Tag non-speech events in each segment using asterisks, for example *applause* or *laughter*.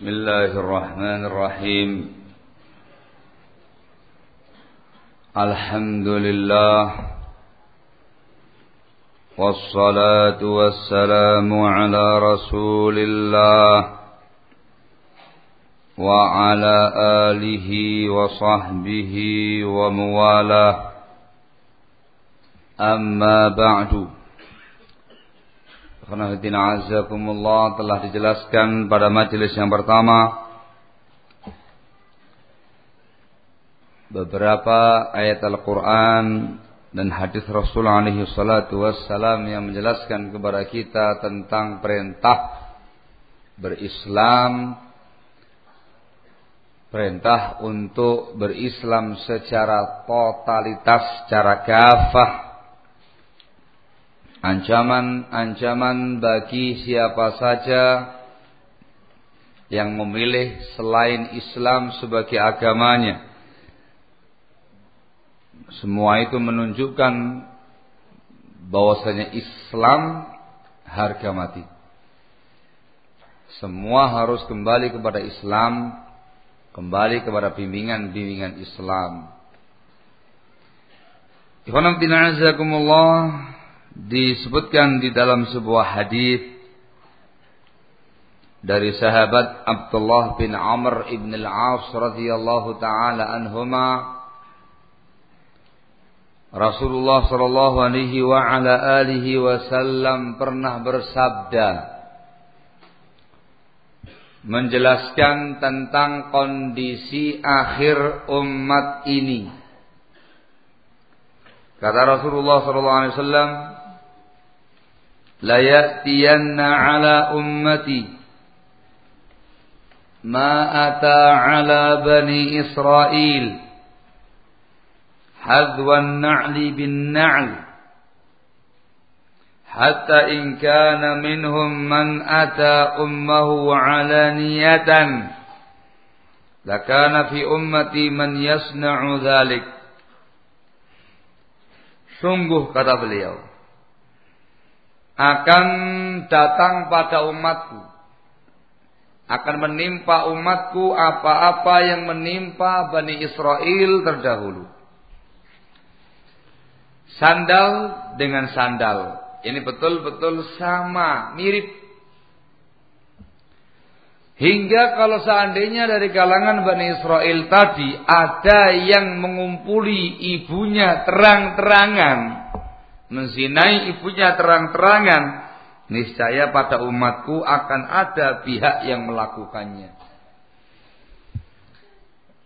بسم الله الرحمن الرحيم. الحمد لله والصلاة والسلام على رسول الله وعلى آله وصحبه وموالاه أما بعد. Khonafidina azakumullah telah dijelaskan pada majelis yang pertama. Beberapa ayat Al-Quran dan hadis Rasul alaihi wassalam yang menjelaskan kepada kita tentang perintah berislam perintah untuk berislam secara totalitas secara kafah ancaman-ancaman bagi siapa saja yang memilih selain Islam sebagai agamanya. Semua itu menunjukkan bahwasanya Islam harga mati. Semua harus kembali kepada Islam, kembali kepada bimbingan-bimbingan Islam. Ikhwan disebutkan di dalam sebuah hadis dari sahabat Abdullah bin Amr ibn al-As radhiyallahu taala anhuma Rasulullah sallallahu alaihi wa ala alihi wasallam pernah bersabda menjelaskan tentang kondisi akhir umat ini. Kata Rasulullah sallallahu alaihi wasallam ليأتين على أمتي. ما أتى على بني إسرائيل. حذو النعل بالنعل. حتى إن كان منهم من أتى أمه علانية. لكان في أمتي من يصنع ذلك. Sungguh kata beliau. Akan datang pada umatku. Akan menimpa umatku apa-apa yang menimpa Bani Israel terdahulu. Sandal dengan sandal. Ini betul-betul sama, mirip. Hingga kalau seandainya dari kalangan Bani Israel tadi ada yang mengumpuli ibunya terang-terangan menzinai ibunya terang-terangan, niscaya pada umatku akan ada pihak yang melakukannya.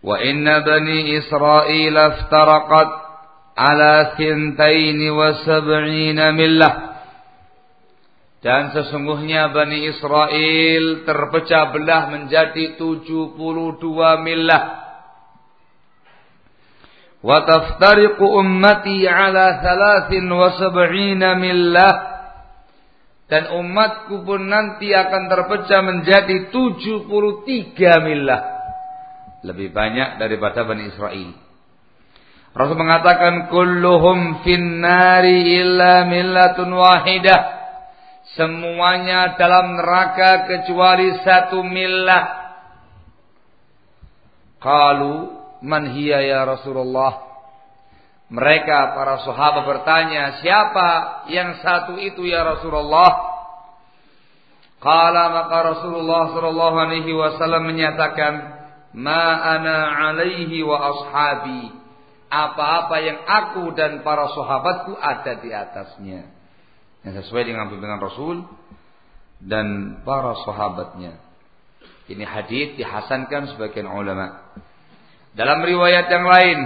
Wa inna bani Israel aftaraqat ala thintaini wa sab'ina millah. Dan sesungguhnya Bani Israel terpecah belah menjadi 72 وتفترق أمتي ummati ثلاث وسبعين ملة. Dan umatku pun nanti akan terpecah menjadi 73 milah. Lebih banyak daripada Bani Israel. Rasul mengatakan kulluhum finnari illa millatun wahidah. Semuanya dalam neraka kecuali satu milah. Kalau man hiya ya Rasulullah? Mereka para sahabat bertanya, siapa yang satu itu ya Rasulullah? Kala maka Rasulullah sallallahu alaihi wasallam menyatakan, "Ma ana alaihi wa ashabi." Apa-apa yang aku dan para sahabatku ada di atasnya. Yang sesuai dengan bimbingan Rasul dan para sahabatnya. Ini hadis dihasankan sebagian ulama. Dalam riwayat yang lain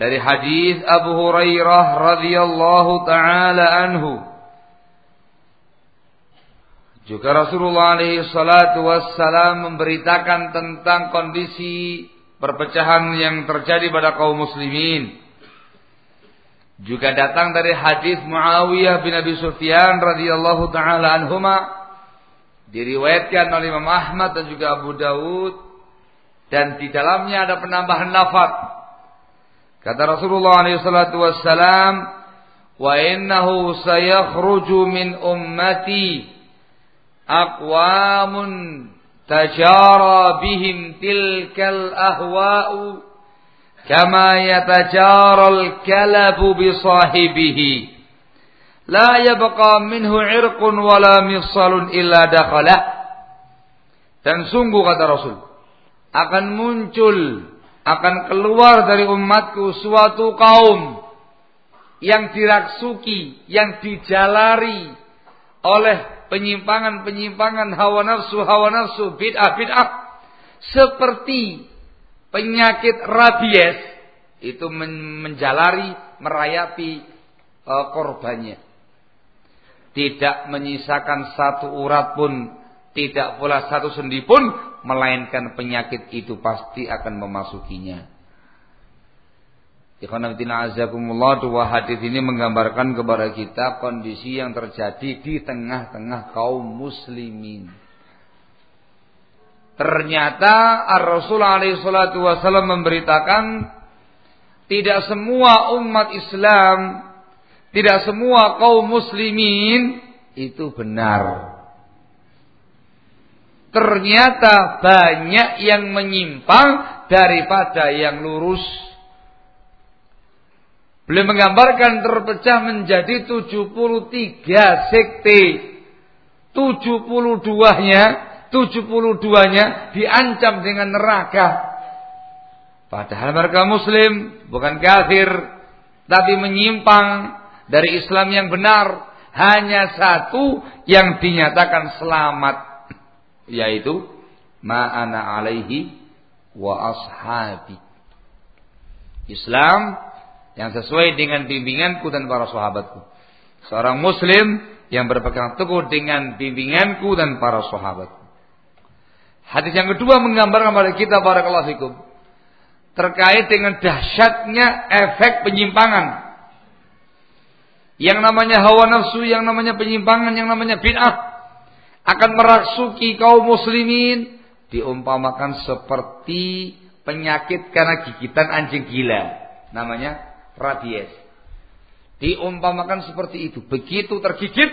dari hadis Abu Hurairah radhiyallahu taala anhu juga Rasulullah alaihi salatu wassalam memberitakan tentang kondisi perpecahan yang terjadi pada kaum muslimin. Juga datang dari hadis Muawiyah bin Abi Sufyan radhiyallahu taala anhuma diriwayatkan oleh Imam Ahmad dan juga Abu Dawud dan di dalamnya ada penambahan lafaz. Kata Rasulullah SAW, "Wa innahu sayakhruju min ummati aqwamun tajara bihim tilkal ahwa'u kama yatajaral kalabu bi sahibihi la yabqa minhu irqun wala mifsalun illa dakhalah dan sungguh kata Rasul akan muncul akan keluar dari umatku suatu kaum yang diraksuki, yang dijalari oleh penyimpangan-penyimpangan hawa nafsu, hawa nafsu, bid'ah-bid'ah seperti penyakit rabies itu menjalari, merayapi uh, korbannya. Tidak menyisakan satu urat pun, tidak pula satu sendi pun, melainkan penyakit itu pasti akan memasukinya. Ikhwanatina azakumullah dua hadis ini menggambarkan kepada kita kondisi yang terjadi di tengah-tengah kaum muslimin. Ternyata Ar-Rasul alaihi salatu wasallam memberitakan tidak semua umat Islam, tidak semua kaum muslimin itu benar. Ternyata banyak yang menyimpang daripada yang lurus. Beliau menggambarkan terpecah menjadi 73 sekte. 72-nya, 72-nya diancam dengan neraka. Padahal mereka muslim, bukan kafir, tapi menyimpang dari Islam yang benar. Hanya satu yang dinyatakan selamat, yaitu ma'ana alaihi wa ashabi. Islam yang sesuai dengan bimbinganku dan para sahabatku. Seorang muslim yang berpegang teguh dengan bimbinganku dan para sahabatku. Hadis yang kedua menggambarkan kepada kita para fikum terkait dengan dahsyatnya efek penyimpangan. Yang namanya hawa nafsu, yang namanya penyimpangan, yang namanya bid'ah akan merasuki kaum muslimin diumpamakan seperti penyakit karena gigitan anjing gila. Namanya rabies. Diumpamakan seperti itu. Begitu tergigit,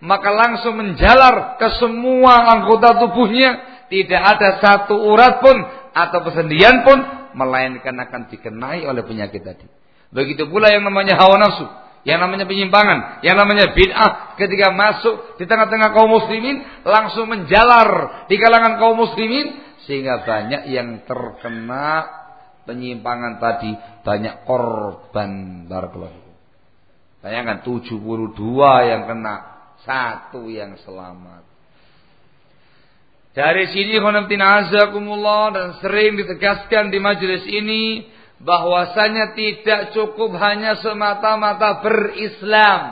maka langsung menjalar ke semua anggota tubuhnya. Tidak ada satu urat pun atau persendian pun melainkan akan dikenai oleh penyakit tadi. Begitu pula yang namanya hawa nafsu, yang namanya penyimpangan, yang namanya bid'ah ketika masuk di tengah-tengah kaum muslimin langsung menjalar di kalangan kaum muslimin sehingga banyak yang terkena penyimpangan tadi banyak korban barakallahu. Bayangkan 72 yang kena, satu yang selamat. Dari sini khonamtin azakumullah dan sering ditegaskan di majelis ini bahwasanya tidak cukup hanya semata-mata berislam.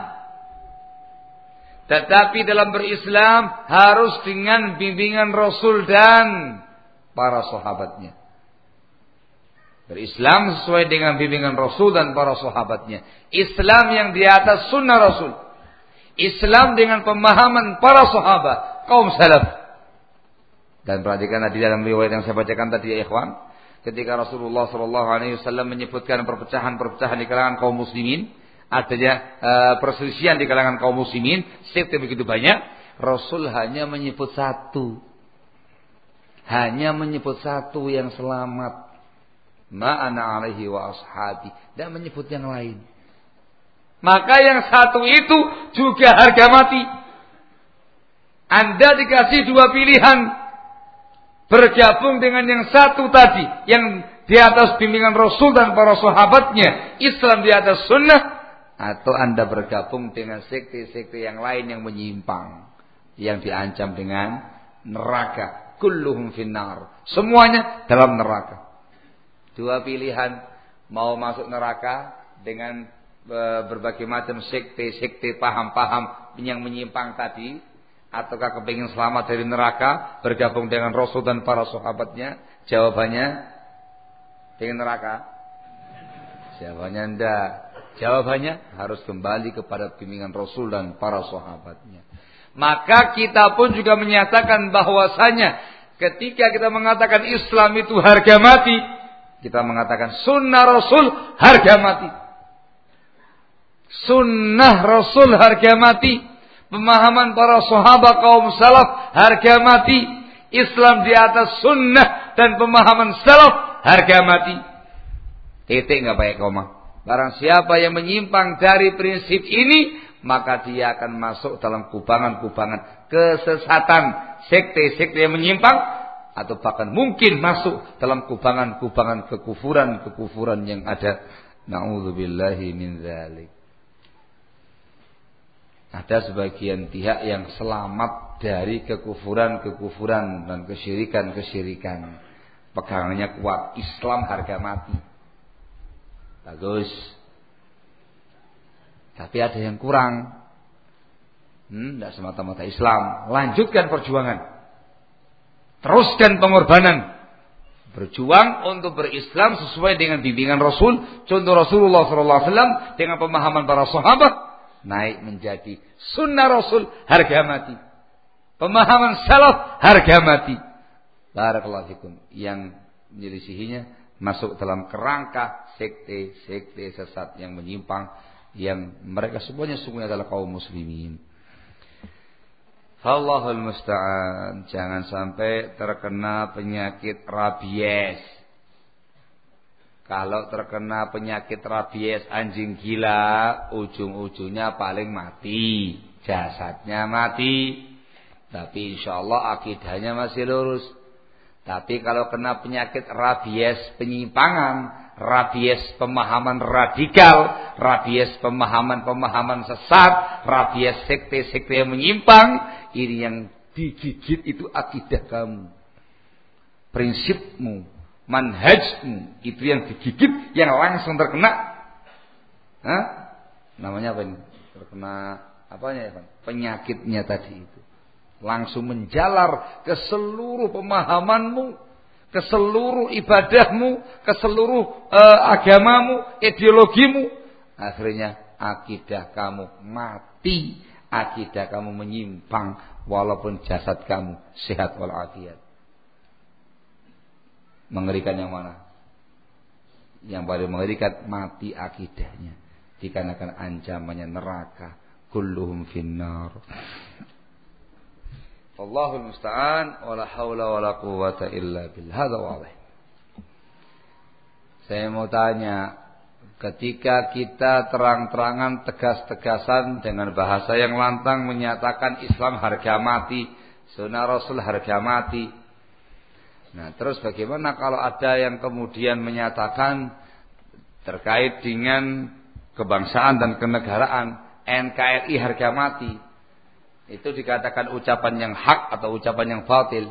Tetapi dalam berislam harus dengan bimbingan Rasul dan para sahabatnya. Berislam sesuai dengan bimbingan Rasul dan para sahabatnya. Islam yang di atas sunnah Rasul. Islam dengan pemahaman para sahabat. Kaum salaf. Dan perhatikan tadi dalam riwayat yang saya bacakan tadi ya ikhwan. Ketika Rasulullah SAW menyebutkan perpecahan-perpecahan di kalangan kaum muslimin. Adanya uh, perselisihan di kalangan kaum muslimin. Sekte begitu banyak. Rasul hanya menyebut satu. Hanya menyebut satu yang selamat ma'ana alaihi wa ashabi dan menyebut yang lain. Maka yang satu itu juga harga mati. Anda dikasih dua pilihan. Bergabung dengan yang satu tadi. Yang di atas bimbingan Rasul dan para sahabatnya. Islam di atas sunnah. Atau Anda bergabung dengan sekte-sekte yang lain yang menyimpang. Yang diancam dengan neraka. Kulluhum finnar. Semuanya dalam neraka. Dua pilihan mau masuk neraka dengan e, berbagai macam sekte-sekte paham-paham yang menyimpang tadi ataukah kepingin selamat dari neraka bergabung dengan Rasul dan para sahabatnya jawabannya dengan neraka jawabannya enggak jawabannya harus kembali kepada bimbingan Rasul dan para sahabatnya maka kita pun juga menyatakan bahwasanya ketika kita mengatakan Islam itu harga mati kita mengatakan sunnah Rasul harga mati. Sunnah Rasul harga mati. Pemahaman para sahabat kaum salaf harga mati. Islam di atas sunnah dan pemahaman salaf harga mati. Titik nggak pakai koma. Barang siapa yang menyimpang dari prinsip ini, maka dia akan masuk dalam kubangan-kubangan kesesatan, sekte-sekte yang menyimpang, atau bahkan mungkin masuk dalam kubangan-kubangan kekufuran-kekufuran yang ada. Na'udzubillahi min zalik. Ada sebagian pihak yang selamat dari kekufuran-kekufuran dan kesyirikan-kesyirikan. Pegangannya kuat. Islam harga mati. Bagus. Tapi ada yang kurang. Hmm, semata-mata Islam. Lanjutkan perjuangan. Teruskan pengorbanan. Berjuang untuk berislam sesuai dengan bimbingan Rasul. Contoh Rasulullah SAW dengan pemahaman para sahabat naik menjadi sunnah Rasul harga mati. Pemahaman salaf harga mati. Barakallahu. Yang menyelisihinya masuk dalam kerangka sekte-sekte sesat yang menyimpang yang mereka semuanya sungguhnya adalah kaum muslimin. Allahul musta'an. Jangan sampai terkena penyakit rabies kalau terkena penyakit rabies anjing gila, ujung-ujungnya paling mati. Jasadnya mati. Tapi insya Allah akidahnya masih lurus. Tapi kalau kena penyakit rabies penyimpangan, rabies pemahaman radikal, rabies pemahaman-pemahaman sesat, rabies sekte-sekte yang menyimpang, ini yang digigit itu akidah kamu. Prinsipmu, manhajmu itu yang digigit yang langsung terkena. Hah? namanya apa ini? Terkena apanya ya Pak? penyakitnya tadi itu. Langsung menjalar ke seluruh pemahamanmu ke seluruh ibadahmu ke seluruh uh, agamamu ideologimu. Akhirnya akidah kamu mati. Akidah kamu menyimpang walaupun jasad kamu sehat walafiat Mengerikan yang mana? Yang paling mengerikan mati akidahnya. Dikarenakan ancamannya neraka. Kulluhum finnar. Allahul musta'an wala haula wala quwata illa billah. Hadza wadih. Saya mau tanya, ketika kita terang-terangan tegas-tegasan dengan bahasa yang lantang menyatakan Islam harga mati, sunnah Rasul harga mati, Nah, terus bagaimana kalau ada yang kemudian menyatakan terkait dengan kebangsaan dan kenegaraan NKRI harga mati itu dikatakan ucapan yang hak atau ucapan yang batil.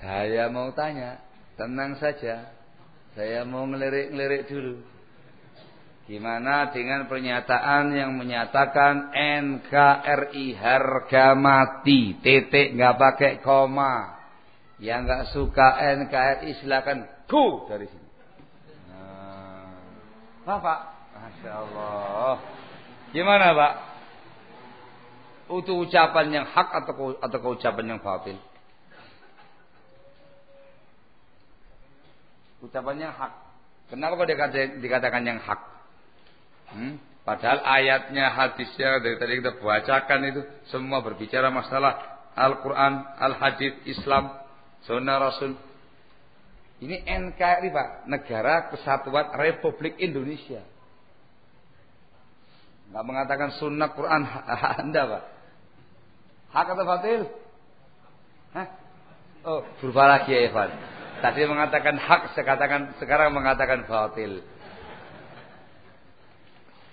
Saya mau tanya, tenang saja. Saya mau ngelirik-ngelirik dulu. Gimana dengan pernyataan yang menyatakan NKRI harga mati, titik nggak pakai koma. Yang nggak suka NKRI silakan go dari sini. Nah, Bapak, masya Allah. Gimana Pak? Itu ucapan yang hak atau atau ucapan yang batil? Ucapannya hak. Kenapa kok dikatakan, yang hak? Hmm? Padahal ayatnya, hadisnya dari tadi kita bacakan itu semua berbicara masalah Al-Quran, Al-Hadis, Islam, Sunnah Rasul. Ini NKRI Pak, Negara Kesatuan Republik Indonesia. Nggak mengatakan sunnah Quran Anda Pak. Hak atau batil? Hah? Oh, berubah lagi ya Evan. Tadi mengatakan hak, sekarang, sekarang mengatakan batil.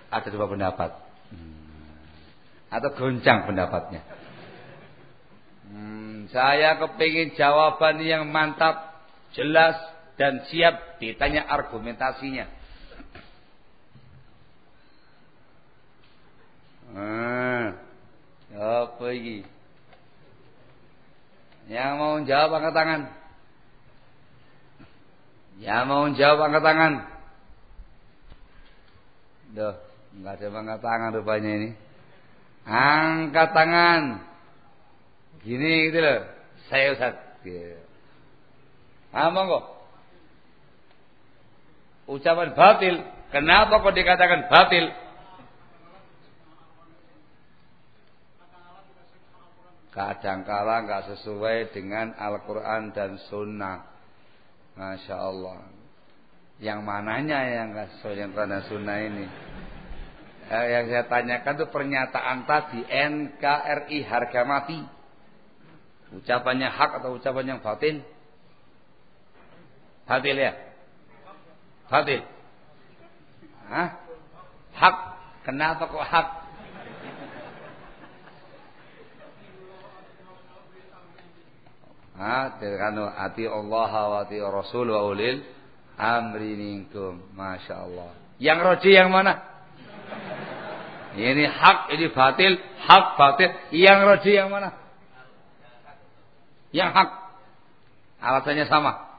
Ada dua pendapat. Hmm. Atau goncang pendapatnya. Saya kepingin jawaban yang mantap, jelas, dan siap ditanya argumentasinya. Hmm, apa ini? Yang mau jawab angkat tangan. Yang mau jawab angkat tangan. Duh, enggak ada angkat tangan rupanya ini. Angkat tangan. Gini gitu loh. Saya Ustaz. Ah. Ucapan batil. Kenapa kok dikatakan batil? Kadangkala nggak sesuai dengan Al-Quran dan Sunnah. Masya Allah. Yang mananya yang nggak sesuai dengan Al-Quran dan Sunnah ini? Eh, yang saya tanyakan itu pernyataan tadi NKRI harga mati. Ucapannya hak atau ucapan yang batin? Batil ya? Batil. Hah? Hak. Kenapa kok hak? Ah, kanu ati Allah wa ati Rasul wa ulil amri minkum. Masya Allah. Yang roji yang mana? Ini hak, ini batil, hak batil. Yang roji yang mana? Yang hak. Alasannya sama.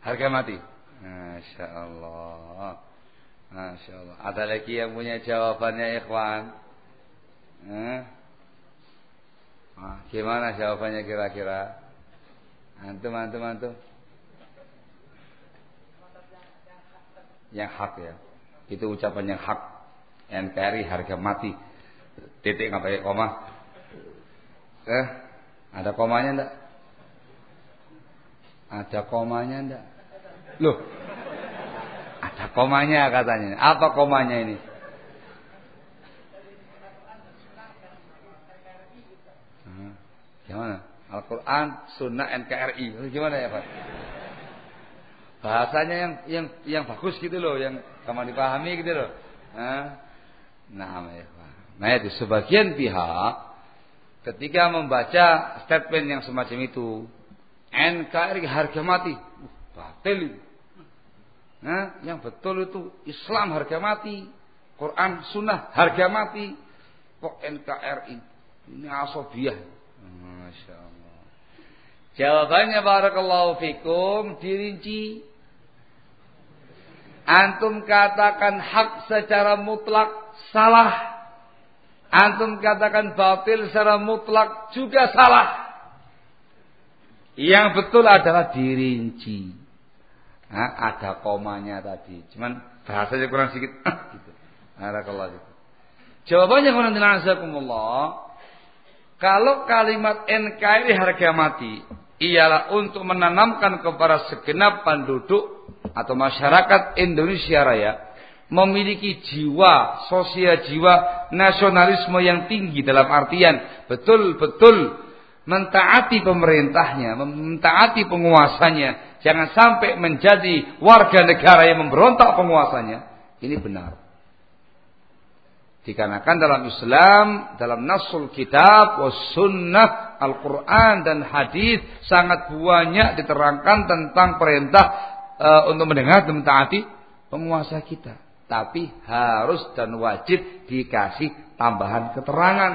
Harga mati. Masya Allah. Masya Allah. Ada lagi yang punya jawabannya ikhwan? Eh? Nah, gimana jawabannya kira-kira? Antum, antum, antum. Yang hak ya. Itu ucapan yang hak. NKRI harga mati. Titik nggak pakai koma. Eh, ada komanya enggak? Ada komanya enggak? Loh. Ada komanya katanya. Apa komanya ini? Gimana? Al-Quran, Sunnah, NKRI. Gimana ya Pak? Bahasanya yang yang yang bagus gitu loh, yang kamu dipahami gitu loh. Nah, ya Pak. Nah itu sebagian pihak ketika membaca statement yang semacam itu, NKRI harga mati, uh, batil. Nah, yang betul itu Islam harga mati, Quran Sunnah harga mati, kok NKRI ini asobiah. Masya Allah. Jawabannya barakallahu fikum dirinci. Antum katakan hak secara mutlak salah. Antum katakan batil secara mutlak juga salah. Yang betul adalah dirinci. Nah, ada komanya tadi. Cuman bahasanya kurang sedikit. *laughs* gitu. Barakallahu itu. Jawabannya. Kalau kalimat NKRI harga mati ialah untuk menanamkan kepada segenap penduduk atau masyarakat Indonesia Raya memiliki jiwa sosial jiwa nasionalisme yang tinggi dalam artian betul-betul mentaati pemerintahnya, mentaati penguasanya, jangan sampai menjadi warga negara yang memberontak penguasanya. Ini benar. Dikarenakan dalam Islam, dalam Nasul Kitab, was Sunnah, Al-Quran dan Hadis sangat banyak diterangkan tentang perintah e, untuk mendengar dan mentaati penguasa kita. Tapi harus dan wajib dikasih tambahan keterangan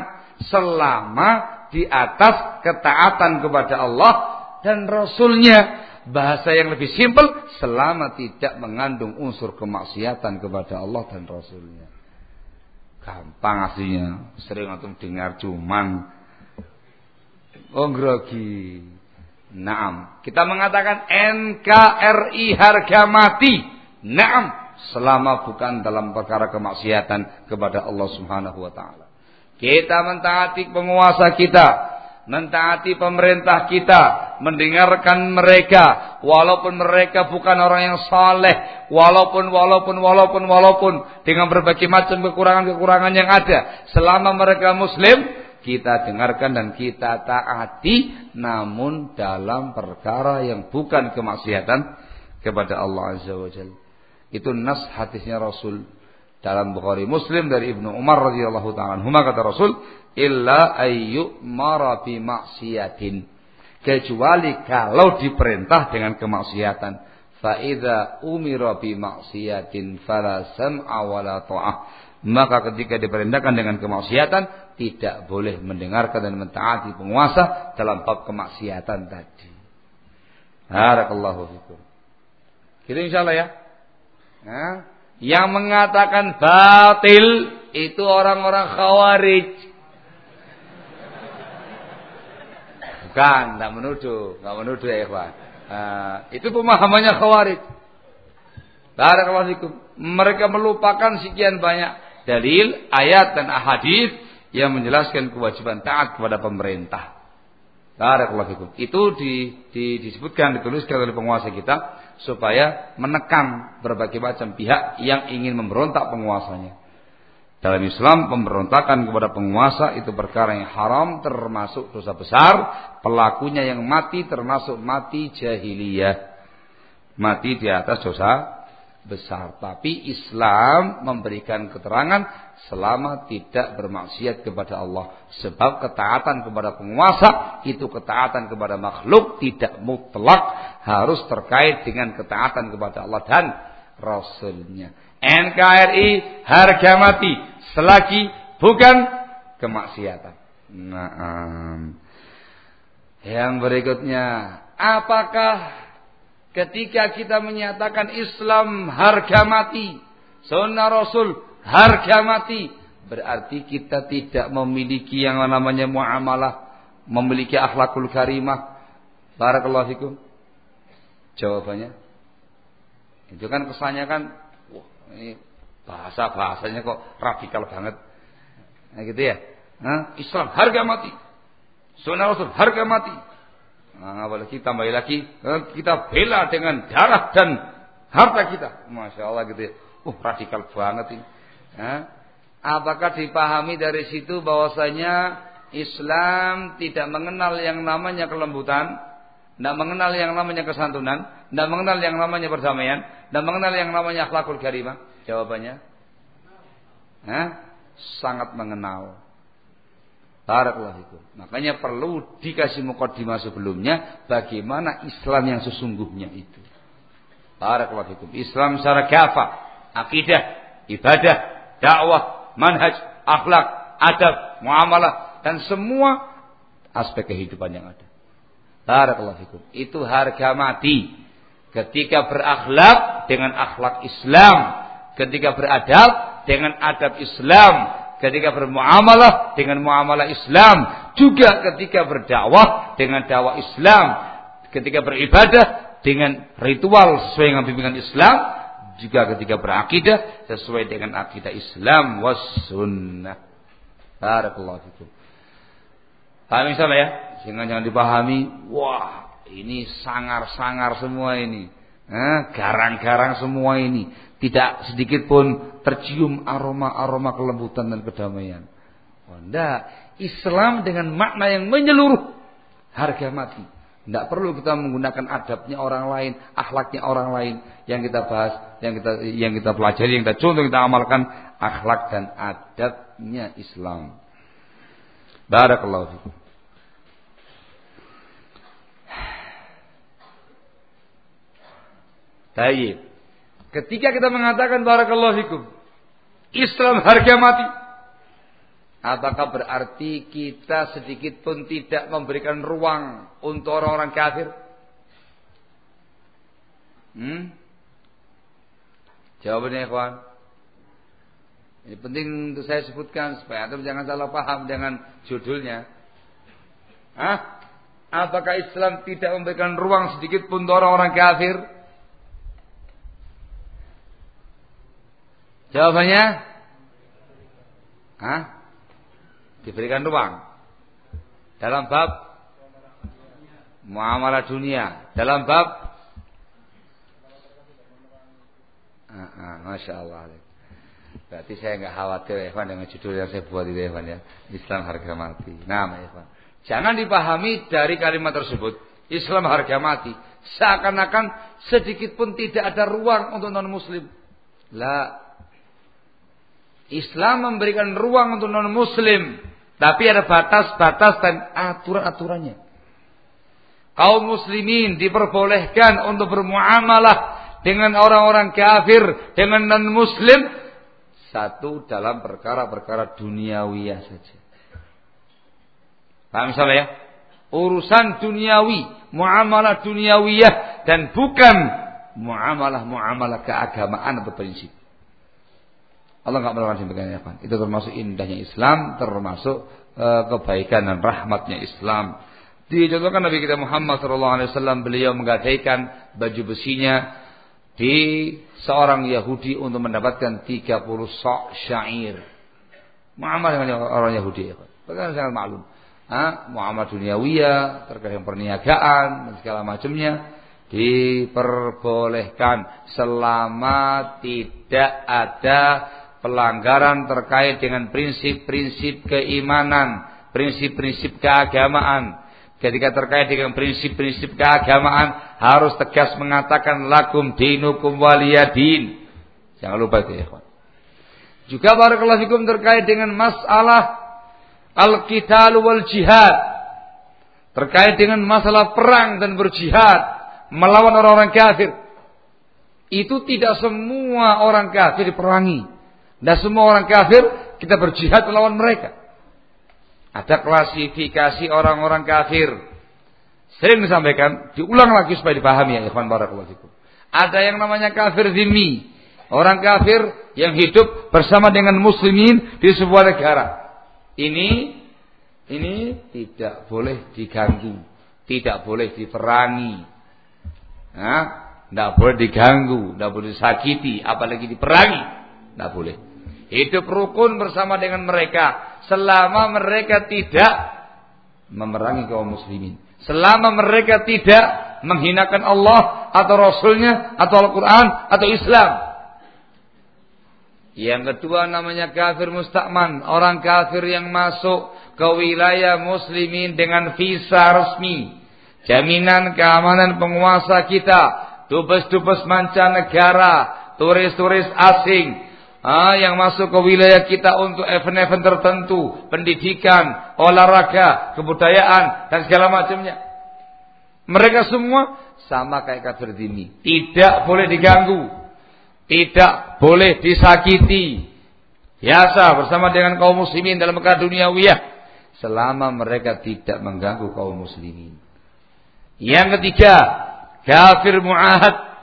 selama di atas ketaatan kepada Allah dan Rasulnya. Bahasa yang lebih simpel, selama tidak mengandung unsur kemaksiatan kepada Allah dan Rasulnya. Gampang aslinya. Sering antum dengar cuman. Oh grogi. Naam. Kita mengatakan NKRI harga mati. Naam. Selama bukan dalam perkara kemaksiatan kepada Allah subhanahu wa ta'ala. Kita mentaati penguasa kita, mentaati pemerintah kita, mendengarkan mereka, walaupun mereka bukan orang yang saleh, walaupun walaupun walaupun walaupun. Dengan berbagai macam kekurangan-kekurangan yang ada, selama mereka muslim, kita dengarkan dan kita taati, namun dalam perkara yang bukan kemaksiatan kepada Allah Azza wa Jalla. Itu nas hadisnya Rasul dalam Bukhari Muslim dari Ibnu Umar radhiyallahu taala anhu kata Rasul illa ayyu marabi maksiatin kecuali kalau diperintah dengan kemaksiatan fa idza umira bi maksiatin fala sam'a wala ta'ah maka ketika diperintahkan dengan kemaksiatan tidak boleh mendengarkan dan mentaati penguasa dalam bab kemaksiatan tadi. Barakallahu fikum. Gitu insyaallah ya. Nah, yang mengatakan batil itu orang-orang khawarij. Bukan, tidak menuduh, tidak menuduh ya Ikhwan. Uh, itu pemahamannya khawarij. Barakallahu Mereka melupakan sekian banyak dalil, ayat dan ahadis yang menjelaskan kewajiban taat kepada pemerintah. Barakallahu Itu di, di, disebutkan, dituliskan oleh penguasa kita supaya menekan berbagai macam pihak yang ingin memberontak penguasanya. Dalam Islam pemberontakan kepada penguasa itu perkara yang haram termasuk dosa besar. Pelakunya yang mati termasuk mati jahiliyah. Mati di atas dosa besar. Tapi Islam memberikan keterangan selama tidak bermaksiat kepada Allah. Sebab ketaatan kepada penguasa itu ketaatan kepada makhluk tidak mutlak harus terkait dengan ketaatan kepada Allah dan Rasulnya. NKRI harga mati selagi bukan kemaksiatan. Nah, yang berikutnya, apakah ketika kita menyatakan Islam harga mati, sunnah Rasul harga mati, berarti kita tidak memiliki yang namanya muamalah, memiliki akhlakul karimah. Barakallahu fikum. Jawabannya itu kan kesannya kan wah ini bahasa bahasanya kok radikal banget. Nah gitu ya. Nah, Islam harga mati. Sunnah Rasul harga mati. Nah, apalagi tambah lagi eh, kita bela dengan darah dan harta kita. Masya Allah gitu ya. Uh, radikal banget ini. Nah, apakah dipahami dari situ bahwasanya Islam tidak mengenal yang namanya kelembutan, tidak mengenal yang namanya kesantunan, tidak mengenal yang namanya perdamaian, tidak mengenal yang namanya akhlakul karimah? Jawabannya, Hah? sangat mengenal. Barakallahu itu. Makanya perlu dikasih mukadimah sebelumnya bagaimana Islam yang sesungguhnya itu. Barakallahu itu. Islam secara kafa, akidah, ibadah, dakwah, manhaj, akhlak, adab, muamalah dan semua aspek kehidupan yang ada. Barakallahu itu. Itu harga mati. Ketika berakhlak dengan akhlak Islam, ketika beradab dengan adab Islam, ketika bermuamalah dengan muamalah Islam, juga ketika berdakwah dengan dakwah Islam, ketika beribadah dengan ritual sesuai dengan bimbingan Islam, juga ketika berakidah sesuai dengan akidah Islam was sunnah. Barakallahu fikum. Paham insyaallah ya? Sehingga jangan dipahami, wah, ini sangar-sangar semua ini. Garang-garang semua ini. Tidak sedikit pun tercium aroma-aroma kelembutan dan kedamaian. Oh, enggak. Islam dengan makna yang menyeluruh. Harga mati. Tidak perlu kita menggunakan adabnya orang lain, akhlaknya orang lain yang kita bahas, yang kita yang kita pelajari, yang kita contoh, kita amalkan akhlak dan adabnya Islam. Barakallahu fikum. Baik. Ketika kita mengatakan barakallahu fikum, Islam harga mati. Apakah berarti kita sedikit pun tidak memberikan ruang untuk orang-orang kafir? Hmm? Jawabannya kawan. Ini penting untuk saya sebutkan supaya anda jangan salah paham dengan judulnya. Hah? Apakah Islam tidak memberikan ruang sedikit pun untuk orang-orang kafir? Jawabannya? Hah? Diberikan ruang. Dalam bab muamalah dunia. Dalam bab ah, ah, Masya Allah. Berarti saya nggak khawatir Evan dengan judul yang saya buat itu Evan ya. Islam harga mati. Nah Evan. Jangan dipahami dari kalimat tersebut. Islam harga mati. Seakan-akan sedikit pun tidak ada ruang untuk non muslim. Lah Islam memberikan ruang untuk non muslim, tapi ada batas-batas dan aturan-aturannya. Kaum muslimin diperbolehkan untuk bermuamalah dengan orang-orang kafir, dengan non muslim satu dalam perkara-perkara duniawiyah saja. Paham misalnya ya? Urusan duniawi, muamalah duniawiyah dan bukan muamalah-muamalah keagamaan atau prinsip. Allah nggak melakukan demikian Itu termasuk indahnya Islam, termasuk uh, kebaikan dan rahmatnya Islam. Dicontohkan Nabi kita Muhammad SAW beliau menggadaikan baju besinya di seorang Yahudi untuk mendapatkan 30 sok syair. Muhammad dengan orang Yahudi. Bagaimana sangat maklum. Ha? Muhammad duniawiyah terkait dengan perniagaan dan segala macamnya diperbolehkan selama tidak ada pelanggaran terkait dengan prinsip-prinsip keimanan, prinsip-prinsip keagamaan. Ketika terkait dengan prinsip-prinsip keagamaan harus tegas mengatakan lakum dinukum waliyadin. Jangan lupa itu ya. Juga barakallahu fikum terkait dengan masalah al-qital wal jihad. Terkait dengan masalah perang dan berjihad melawan orang-orang kafir. Itu tidak semua orang kafir diperangi. Dan semua orang kafir kita berjihad melawan mereka. Ada klasifikasi orang-orang kafir. Sering disampaikan, diulang lagi supaya dipahami ya ikhwan barakallahu Ada yang namanya kafir zimmi. Orang kafir yang hidup bersama dengan muslimin di sebuah negara. Ini ini tidak boleh diganggu, tidak boleh diperangi. Nah, tidak boleh diganggu, tidak boleh disakiti, apalagi diperangi. Tidak boleh. Hidup rukun bersama dengan mereka selama mereka tidak memerangi kaum muslimin. Selama mereka tidak menghinakan Allah atau Rasulnya atau Al-Quran atau Islam. Yang kedua namanya kafir mustakman. Orang kafir yang masuk ke wilayah muslimin dengan visa resmi. Jaminan keamanan penguasa kita. Dubes-dubes mancanegara. Turis-turis asing ah, yang masuk ke wilayah kita untuk event-event tertentu, pendidikan, olahraga, kebudayaan dan segala macamnya. Mereka semua sama kayak kafir dini, tidak boleh diganggu, tidak boleh disakiti. Biasa bersama dengan kaum muslimin dalam dunia duniawiyah selama mereka tidak mengganggu kaum muslimin. Yang ketiga, kafir muahad.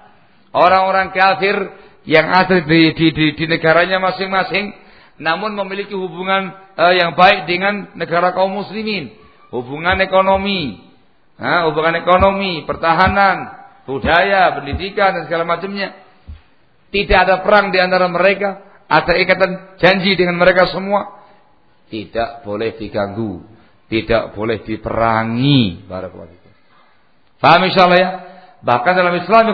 Orang-orang kafir yang ada di, di, di, di negaranya masing-masing, namun memiliki hubungan uh, yang baik dengan negara kaum muslimin, hubungan ekonomi, uh, hubungan ekonomi, pertahanan, budaya, pendidikan dan segala macamnya. Tidak ada perang di antara mereka, ada ikatan janji dengan mereka semua. Tidak boleh diganggu, tidak boleh diperangi. Barakallahu Paham insyaallah ya? Bahkan dalam Islam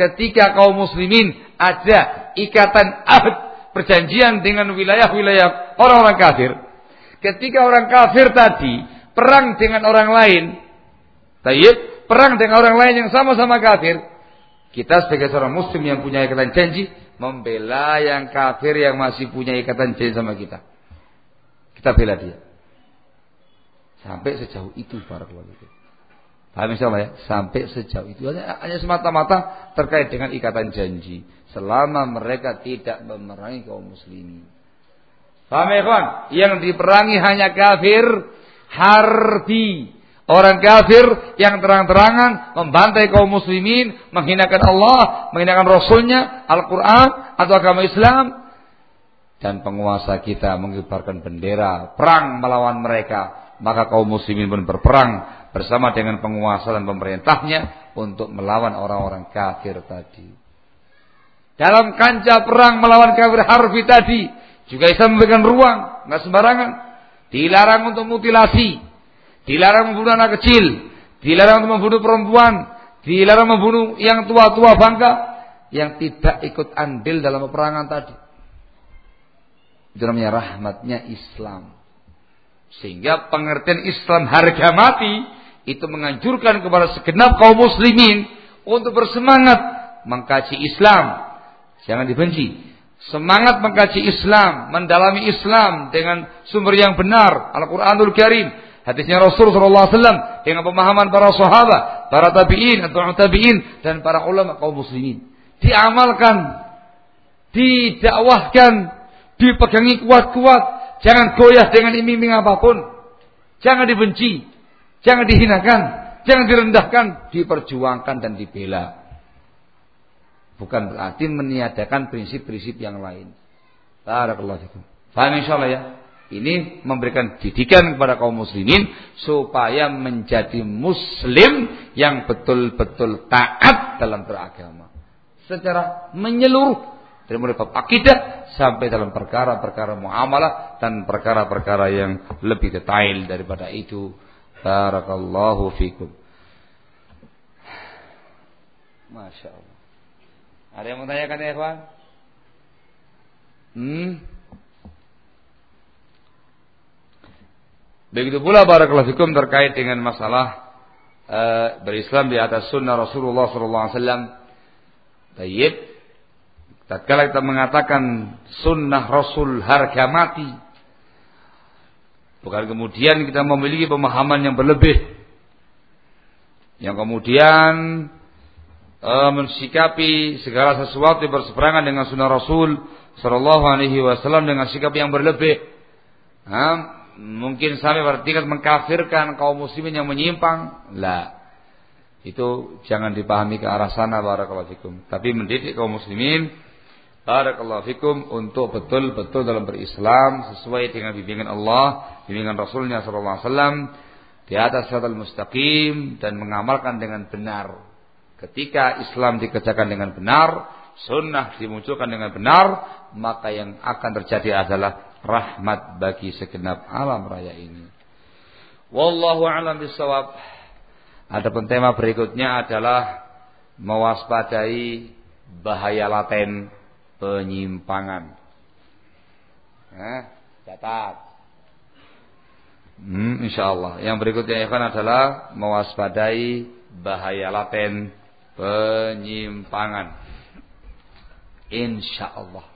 ketika kaum muslimin ada ikatan ahd perjanjian dengan wilayah-wilayah orang-orang kafir. Ketika orang kafir tadi perang dengan orang lain, tayyib, perang dengan orang lain yang sama-sama kafir, kita sebagai seorang muslim yang punya ikatan janji membela yang kafir yang masih punya ikatan janji sama kita. Kita bela dia. Sampai sejauh itu para keluarga. Paham insyaallah ya? Sampai sejauh itu hanya, semata-mata terkait dengan ikatan janji. Selama mereka tidak memerangi kaum muslimin. Paham ya? Yang diperangi hanya kafir harbi. Orang kafir yang terang-terangan membantai kaum muslimin, menghinakan Allah, menghinakan Rasulnya, Al-Quran, atau agama Islam. Dan penguasa kita mengibarkan bendera, perang melawan mereka. Maka kaum muslimin pun berperang bersama dengan penguasa dan pemerintahnya untuk melawan orang-orang kafir tadi. Dalam kancah perang melawan kafir harfi tadi juga Islam memberikan ruang, nggak sembarangan. Dilarang untuk mutilasi, dilarang membunuh anak kecil, dilarang untuk membunuh perempuan, dilarang membunuh yang tua-tua bangka yang tidak ikut andil dalam peperangan tadi. Itu namanya rahmatnya Islam. Sehingga pengertian Islam harga mati itu menganjurkan kepada segenap kaum muslimin untuk bersemangat mengkaji Islam. Jangan dibenci. Semangat mengkaji Islam, mendalami Islam dengan sumber yang benar, Al-Qur'anul Karim, hadisnya Rasulullah SAW dengan pemahaman para sahabat, para tabi'in atau tabi'in dan para ulama kaum muslimin. Diamalkan, didakwahkan, dipegangi kuat-kuat, jangan goyah dengan iming-iming apa pun. Jangan dibenci, Jangan dihinakan, jangan direndahkan, diperjuangkan dan dibela. Bukan berarti meniadakan prinsip-prinsip yang lain. Barakallahu fikum. Paham insyaallah ya? Ini memberikan didikan kepada kaum muslimin supaya menjadi muslim yang betul-betul taat dalam beragama. Secara menyeluruh. Dari mulai bab akidah sampai dalam perkara-perkara muamalah dan perkara-perkara yang lebih detail daripada itu. Barakallahu fikum. Masya Allah. Ada yang mau tanyakan ya, Ikhwan? Hmm? Begitu pula barakallahu fikum terkait dengan masalah uh, berislam di atas sunnah Rasulullah sallallahu alaihi wasallam. Tayyib. Tatkala kita mengatakan sunnah Rasul harga mati. Bukan kemudian kita memiliki pemahaman yang berlebih. Yang kemudian uh, mensikapi segala sesuatu yang berseberangan dengan sunnah Rasul sallallahu alaihi wasallam dengan sikap yang berlebih. Nah, mungkin sampai pada tingkat mengkafirkan kaum muslimin yang menyimpang. Lah. Itu jangan dipahami ke arah sana barakallahu. Tapi mendidik kaum muslimin barakallahu fikum untuk betul-betul dalam berislam sesuai dengan bimbingan Allah, bimbingan Rasulnya sallallahu alaihi wasallam di atas siratal mustaqim dan mengamalkan dengan benar. Ketika Islam dikerjakan dengan benar, sunnah dimunculkan dengan benar, maka yang akan terjadi adalah rahmat bagi segenap alam raya ini. Wallahu a'lam bishawab. Adapun tema berikutnya adalah mewaspadai bahaya laten penyimpangan. Nah, catat. Hmm, insyaallah. Yang berikutnya ikhwan adalah mewaspadai bahaya laten penyimpangan. Insyaallah.